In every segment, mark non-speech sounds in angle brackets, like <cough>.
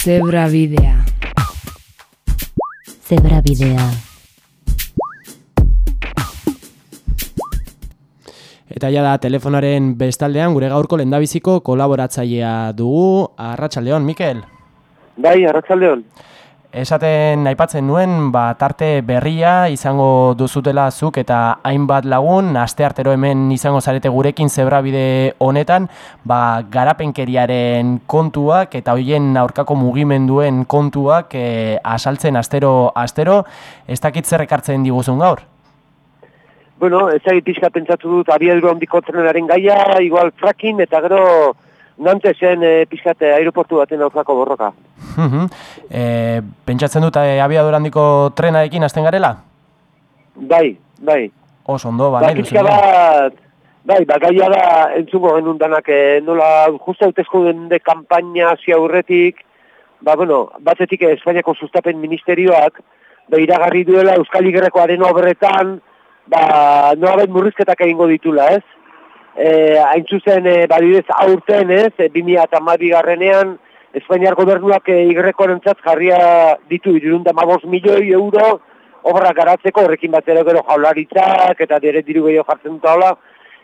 Zebra bidea. Zebra bidea. Eta ja da telefonaren bestaldean gure gaurko lendabiziko kolaboratzailea dugu, Arratsaldeon Mikel. Bai, Arratsaldeon. Esaten aipatzen nuen, ba, tarte berria izango duzutela zuk eta hainbat lagun, aste artero hemen izango zarete gurekin zebrabide honetan, ba, garapenkeriaren kontuak eta hoien aurkako mugimenduen kontuak e, asaltzen astero astero, ez dakit zer ekartzen diguzun gaur? Bueno, ez pixka pentsatu dut abiadura handiko trenaren gaia, igual fracking eta gero Nantesen e, pixkate aeroportu baten aurkako borroka. E, pentsatzen dut e, abiadura handiko trenarekin hasten garela? Bai, bai. Oso ondo, ba, ba, pixka bat, bai, ba, gaia da entzungo genuen danak, e, nola justa hautezko den de kampaina zia aurretik, ba, bueno, batetik Espainiako sustapen ministerioak, ba, iragarri duela Euskal Igerrekoaren obretan, ba, nola murrizketak egingo ditula, ez? eh, hain zuzen eh, badidez aurten ez, eh, 2000 eta garrenean, Espainiar gobernuak eh, igrekoaren jarria ditu irunda mabos milioi euro obra garatzeko horrekin batera gero jaularitzak eta dire diru gehiago jartzen dut hola,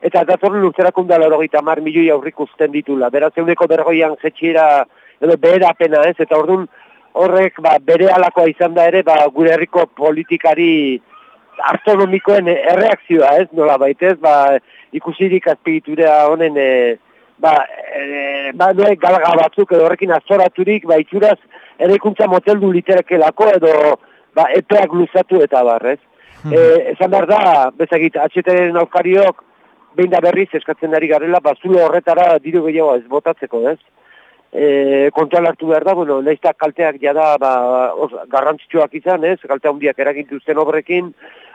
eta datorren urterakunda laro gita mar milioi aurrik usten ditula. Beraz, euneko bergoian jetxiera, edo behera apena ez, eta orduan horrek ba, bere alakoa izan da ere, ba, gure herriko politikari astronomikoen erreakzioa ez, nola baitez, ba, ikusirik azpigiturea honen e, ba, e, ba noe galga batzuk edo horrekin azoraturik ba itxuraz erekuntza moteldu literekelako edo ba, epeak luzatu eta barrez. Hmm. E, esan behar da, bezagit, atxeteren aukariok behin da berriz eskatzen ari garela, ba, zulo horretara diru gehiago ez botatzeko, ez? E, kontual hartu behar da, bueno, nahizta kalteak jada ba, os, garrantzitsuak izan, ez? Kaltea hundiak eragintu obrekin,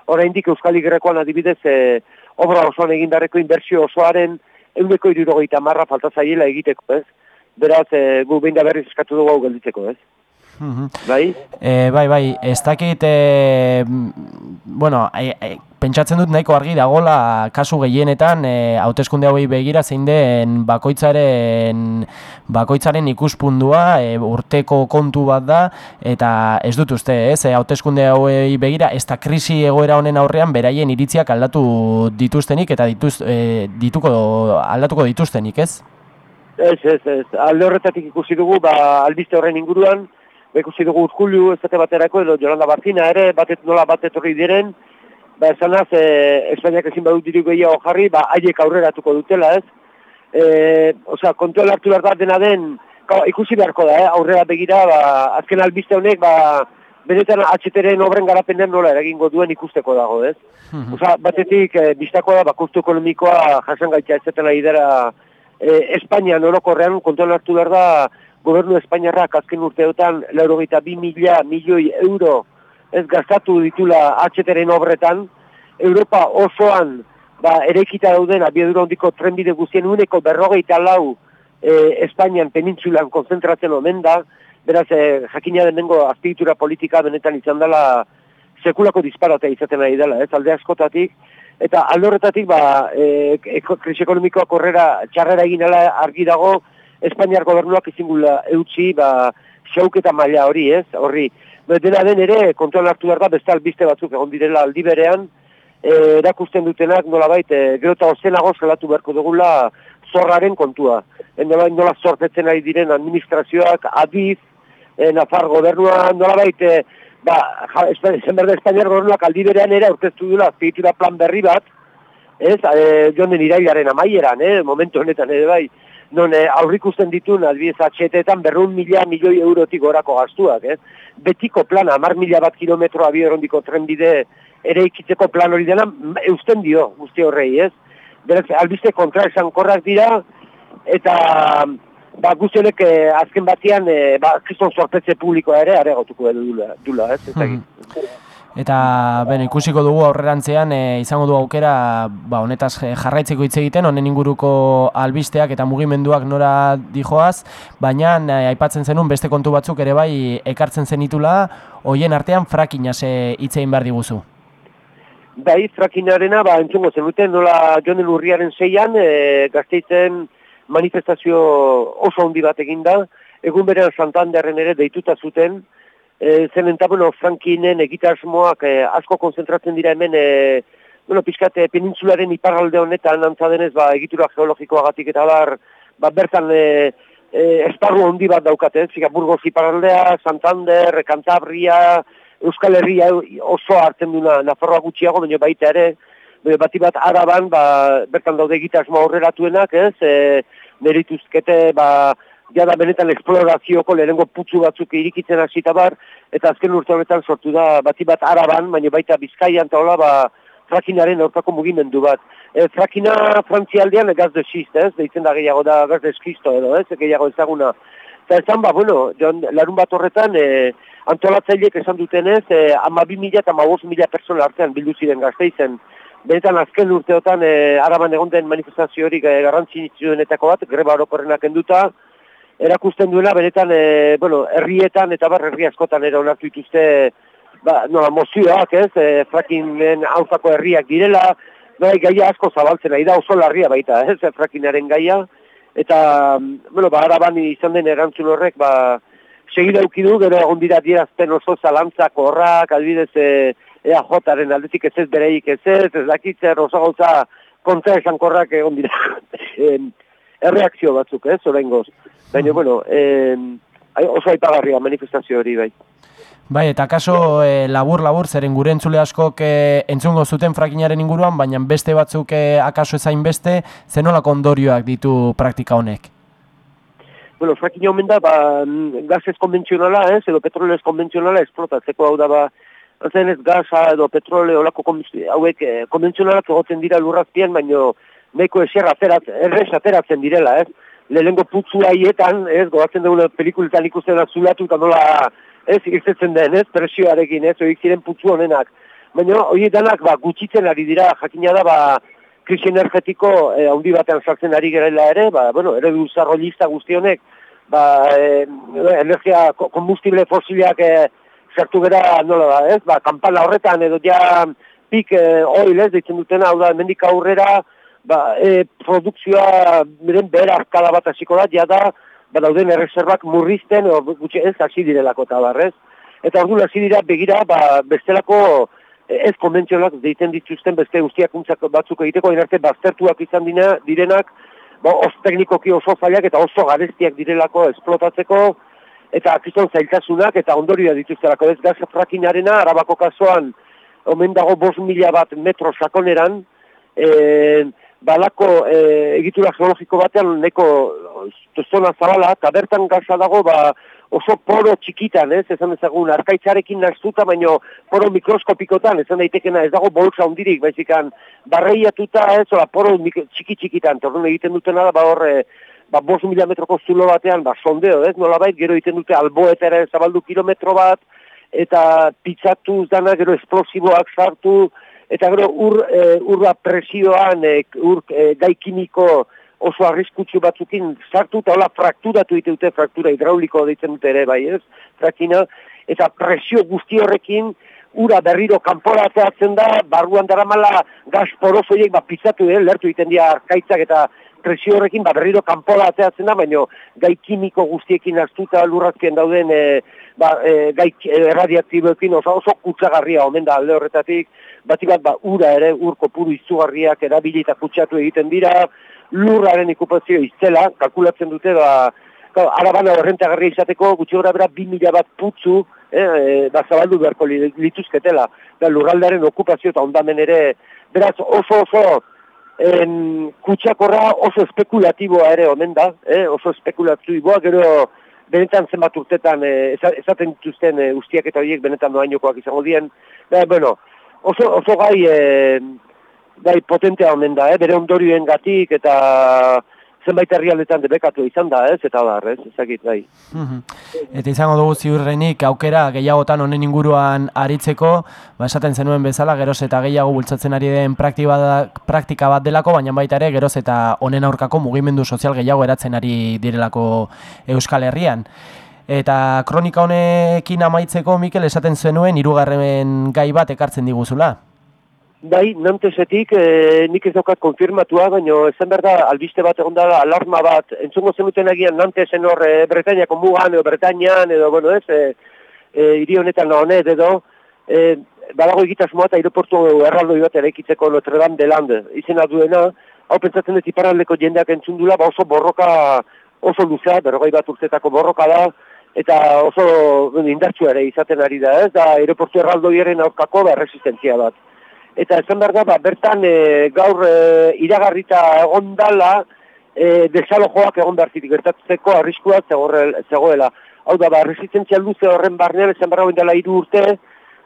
oraindik Euskal Igerrekoan adibidez, e, obra osoan egin dareko inbertsio osoaren eundeko irurogeita marra falta zaiela egiteko, ez? Beraz, e, gu behin da berriz eskatu dugu hau gelditzeko, ez? Bai? E, bai, bai, ez dakit, e, bueno, e, e, pentsatzen dut nahiko argi dagola kasu gehienetan e, hauteskunde hauei begira zein den bakoitzaren bakoitzaren ikuspundua e, urteko kontu bat da eta ez dut uste, ez, e, hauteskunde hauei begira ez da krisi egoera honen aurrean beraien iritziak aldatu dituztenik eta dituz, e, dituko aldatuko dituztenik, ez? Ez, ez, ez, alde horretatik ikusi dugu, ba, albiste horren inguruan, ba, ikusi dugu urkulu ez baterako, edo Jolanda Bartina ere, batet nola batet horri diren, ba, esan az, e, Espainiak ezin badut diru gehiago jarri, ba, haiek aurreratuko dutela, ez? E, Osa, kontuel hartu behar da dena den, ikusi beharko da, eh? aurrera begira, ba, azken albiste honek, ba, benetan atxeteren obren garapen nola eragingo duen ikusteko dago, ez? Mhm. Osa, batetik, e, biztako da, ba, kostu ekonomikoa jasan gaitza ez zetela idera e, Espainia norokorrean, kontuel hartu behar da, gobernu Espainiarrak azken urteotan, laurogeita bi mila milioi euro ez gastatu ditula atxeteren obretan, Europa osoan ba, erekita dauden abiedura hondiko trenbide guztien uneko berrogeita lau e, Espainian penintzulan konzentratzen omen da, beraz, e, jakina denengo azpigitura politika benetan izan dela sekulako disparatea izaten ari dela, ez alde askotatik, eta aldorretatik, ba, e, krisi ekonomikoak horrera txarrera egin argi dago, Espainiar gobernuak izingula eutxi, ba, xauketa maila hori, ez, horri, dena den ere, kontrol hartu behar da, beste albiste batzuk egon direla aldi berean, e, erakusten dutenak nolabait, e, gero eta ozenago zelatu beharko dugula zorraren kontua. E, nolabait nola zortetzen ari diren administrazioak, adiz, e, Nafar gobernua, nolabait, e, ba, zen berde Espainiar gobernuak aldi berean ere aurkeztu dula azpigitura plan berri bat, ez, e, joan irailaren amaieran, eh, momentu honetan ere bai, non eh, aurrikusten ditun albiz atxetetan berrun mila milioi eurotik gorako gastuak, eh? Betiko plana, mar mila bat kilometro abierondiko trenbide ere ikitzeko plan hori dena, eusten dio guzti horrei, ez? Beraz, albiste kontra esan korrak dira, eta ba, guztionek eh, azken batian, eh, ba, kriston sorpetze publikoa ere, aregotuko dula, dula ez? Mm Eta ben, ikusiko dugu aurrerantzean e, izango du aukera ba, honetaz jarraitzeko hitz egiten, honen inguruko albisteak eta mugimenduak nora dijoaz, baina e, aipatzen zenun beste kontu batzuk ere bai ekartzen zenitula, hoien artean frakina ze hitz egin behar diguzu. Bai, frakinarena, ba, entzungo zenuten, nola jonen urriaren zeian, e, gazteitzen manifestazio oso handi bat eginda, egun berean Santanderren ere deituta zuten, e, zen entabeno Frankinen egitasmoak e, asko konzentratzen dira hemen, e, bueno, pixkate penintsularen iparralde honetan antzadenez, ba, egitura geologikoagatik eta bar, ba, bertan e, e, esparru handi bat daukate, zika Burgos iparraldea, Santander, Cantabria, Euskal Herria oso hartzen duna Nafarroa gutxiago, baina baita ere, bati bat araban, ba, bertan daude egitasmo horrelatuenak, ez, e, merituzkete, ba, jada benetan esplorazioko lehenengo putzu batzuk irikitzen hasita bar, eta azken urte honetan sortu da bati bat araban, baina baita bizkaian eta hola, ba, frakinaren aurkako mugimendu bat. E, frakina frantzialdean gaz de xist, ez, deitzen da gehiago da gaz de edo, ez, gehiago ezaguna. Eta ezan, ba, bueno, joan, larun bat horretan, e, antolatzaileek esan dutenez, e, ama bi mila eta ama mila persona artean bildu ziren gazteizen. Benetan azken urteotan, e, araban egon den manifestazio hori e, garrantzi bat, greba orokorrenak enduta, erakusten duela benetan e, bueno, herrietan eta bar herri askotan ere onartu dituzte ba no mozioak, ez? E, frackingen auzako herriak direla, bai gaia asko zabaltzen da oso larria baita, ez? Frackinaren gaia eta bueno, ba araban izan den erantzun horrek ba segi dauki du gero egon dira dierazten oso zalantzak horrak, adibidez e, EAJaren aldetik ez ez bereik ez ez, ez dakitzer oso gauza kontra esankorrak egon dira. <laughs> erreakzio batzuk, ez, orain goz. Baina, bueno, eh, oso aipagarria manifestazio hori, bai. Bai, eta kaso e, labur labur zeren gure entzule askok e, entzungo zuten frakinaren inguruan, baina beste batzuk e, akaso ezain beste, zenolako ondorioak ditu praktika honek? Bueno, frakin omen da, ba, gazez konbentzionala, ez, edo petrolez konbentzionala esplotatzeko hau da, ba, Antzen ez gaza edo petrole olako hauek e, konbentzionalak egoten dira lurrazpien, baina neko eser aterat, errez ateratzen direla, ez? Lehenengo putzu haietan, ez, gozatzen dugu pelikuletan ikusten da zulatu, eta nola, ez, irtetzen den, ez, presioarekin, ez, horiek ziren putzu honenak. Baina, hori danak, ba, gutxitzen ari dira, jakina da, ba, krisi energetiko eh, handi batean sartzen ari gerela ere, ba, bueno, ere duzarro lista guztionek, ba, eh, energia, kombustible fosiliak eh, sartu gera, nola da, ez, ba, kampala horretan, edo ja, pik eh, oil, ez, ditzen dutena, hau da, mendik aurrera, ba, e, produkzioa miren behar arkada bat hasiko da, jada, ba, dauden erreserbak murrizten, o, gutxe ez hasi direlako eta barrez. Eta ordu hasi dira begira, ba, bestelako e, ez konbentzionalak deiten dituzten beste guztiakuntzak batzuk egiteko, inarte baztertuak izan dina, direnak, ba, os teknikoki oso zailak eta oso garestiak direlako esplotatzeko, eta akizon zailtasunak eta ondorioa dituztelako ez gaz frakinarena, arabako kasuan, omen dago bos mila bat metro sakoneran, e, balako e, egitura geologiko batean neko zona zabala, eta bertan gaza dago ba, oso poro txikitan, ez, ezan ezagun, arkaitzarekin naztuta, baino poro mikroskopikotan, ezan daitekena, ez dago bolsa hundirik, baizikan, barreiatuta, ez, ola, poro txiki txikitan, torren egiten dutena da, ba horre, ba, bos mila metroko zulo batean, ba, sondeo, ez, nola bait, gero egiten dute alboetera zabaldu kilometro bat, eta pitzatu dana, gero esplosiboak sartu, eta gero ur, e, urra presioan e, ur e, gai kimiko oso arriskutsu batzukin sartu eta hola frakturatu dute fraktura hidrauliko deitzen dute ere bai ez, frakina, eta presio guzti horrekin ura berriro kanpora ateatzen da, barruan dara mala gaz porozoiek bat pizatu eh, lertu egiten dira arkaitzak eta presio horrekin ba, berriro kanpola ateatzen da, baina gai kimiko guztiekin astuta lurrazkien dauden e, ba, e, gai erradiaktiboekin oso, oso kutsagarria omen da alde horretatik, bati bat ba, ura ere, urko puru izugarriak erabili eta kutsatu egiten dira, lurraren ikupazio iztela, kalkulatzen dute, ba, arabana horrentagarria izateko, gutxi gora bera, bi mila bat putzu, eh, e, ba, zabaldu beharko lituzketela, da, lurraldaren okupazio eta ondamen ere, beraz oso oso, en, kutsakorra oso espekulatiboa ere omen da, eh? oso espekulatiboa, gero benetan zenbat urtetan eh, ezaten dituzten eh, ustiak eta horiek benetan doainokoak izango dien, eh, bueno, oso, oso gai, eh, gai potentea omen da, eh? bere ondorioen gatik eta zenbait herrialdetan debekatu izan da, ez, eta da, ez, ezakit, bai. Mhm. Eta izango dugu ziurrenik aukera gehiagotan honen inguruan aritzeko, ba, esaten zenuen bezala, geroz eta gehiago bultzatzen ari den praktika bat delako, baina baita ere, geroz eta honen aurkako mugimendu sozial gehiago eratzen ari direlako Euskal Herrian. Eta kronika honekin amaitzeko, Mikel, esaten zenuen, hirugarren gai bat ekartzen diguzula. Bai, nantesetik, e, nik ez daukat konfirmatua, baina ezen behar da, albiste bat egon dara, alarma bat, entzungo zenuten agian nantesen hor e, Bretainiako mugan, edo Bretainian, edo, bueno, ez, e, e, iri honetan honet, edo, e, badago egitasmoa eta aeroportu erraldo bat eraikitzeko Notre Dame de Land izena duena, hau pentsatzen dut iparaldeko jendeak entzundula, ba oso borroka, oso luzea, berrogei bat urtetako borroka da, eta oso indartsu ere izaten ari da, ez, da aeroportu erraldoiaren aurkako da resistentzia bat eta esan behar da, ba, bertan e, gaur e, iragarrita egon dala, e, desalojoak egon behar zirik gertatzeko arriskua zegoela. Hau da, ba, resistentzia luze horren barnean, esan behar dela iru urte,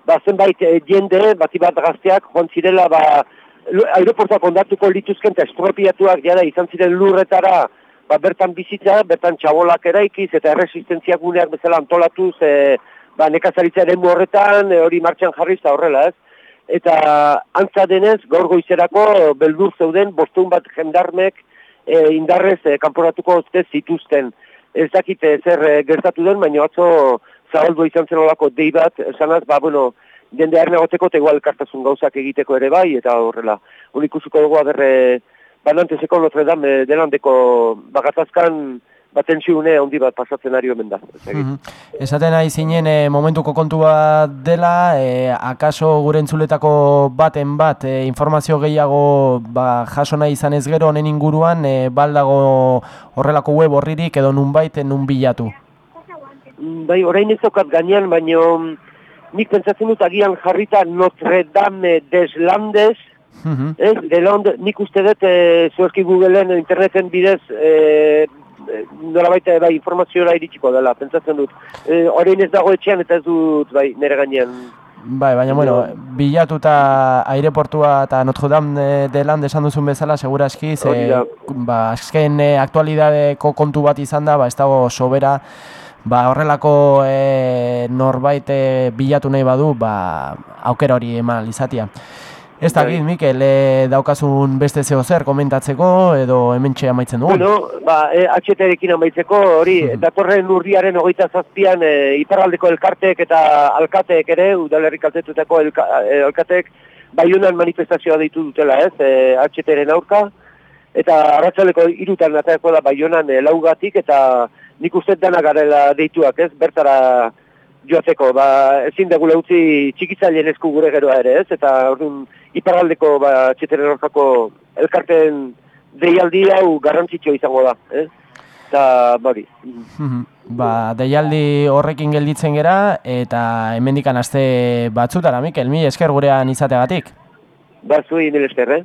ba, zenbait e, jende, bat gazteak, joan zirela, ba, aeroportuak ondatuko lituzken eta estropiatuak jara izan ziren lurretara, ba, bertan bizitza, bertan txabolak eraikiz, eta erresistentzia guneak bezala antolatuz, e, ba, nekazaritza ere horretan, e, hori martxan jarriz da horrela, ez? Eta antza denez gaur goizerako beldur zeuden bostun bat jendarmek e, indarrez e, kanporatuko oste zituzten. Ez dakit e, zer e, gertatu den, baina atzo zabaldu izan zen olako dei bat, esanaz, ba, bueno, jende haren egoteko eta igual kartasun gauzak egiteko ere bai, eta horrela, unikusuko dugu aberre, banantezeko Notre Dame delandeko bagatazkan, batentsiune handi bat pasatzen ari omen da. Mm Esaten nahi zinen e, momentuko kontu bat dela, e, akaso gure entzuletako baten bat e, informazio gehiago ba, jaso nahi izan ez gero honen inguruan, e, baldago horrelako web horririk edo nun bait, nun bilatu? Mm, bai, orain ez okat gainean, baino mm, nik pentsatzen dut agian jarrita Notre Dame des Landes, Mm -hmm. Ez, de nik uste dut, e, zuerki Googleen, interneten bidez, e, nola baita bai, informazioa iritsiko dela, pentsatzen dut. E, Horein ez dago etxean eta ez dut bai, nire gainean. Bai, baina, bueno, bilatuta aireportua eta Notre Dame de Land esan duzun bezala, segura eski, ze, ba, azken aktualidadeko kontu bat izan da, ba, ez dago sobera, ba, horrelako e, norbait bilatu nahi badu, ba, aukera hori eman izatia. Ez da, bai. Mikel, e, daukazun beste zeo zer komentatzeko edo hemen txea maitzen dugu? Bueno, ba, e, HT-ekin amaitzeko, hori, mm datorren urriaren hogeita zazpian e, iparaldeko elkartek eta alkateek ere, udalerrik altetutako elka, e, alkateek, baiunan manifestazioa deitu dutela, ez, e, HT-eren aurka, eta arratsaleko irutan atako da baiunan e, laugatik, eta nik uste dana garela deituak, ez, bertara joateko, ba, ezin dugu leutzi txikitzaileen esku gure geroa ere, ez, eta orduan, iparaldeko ba, txeteren orkako elkarten deialdi hau garrantzitsua izango da, eh? Eta, bari. Mhm. ba, deialdi horrekin gelditzen gera, eta hemendikan aste batzutara, Mikel, mi esker gurean izateagatik. Ba, zui, nire esker, eh?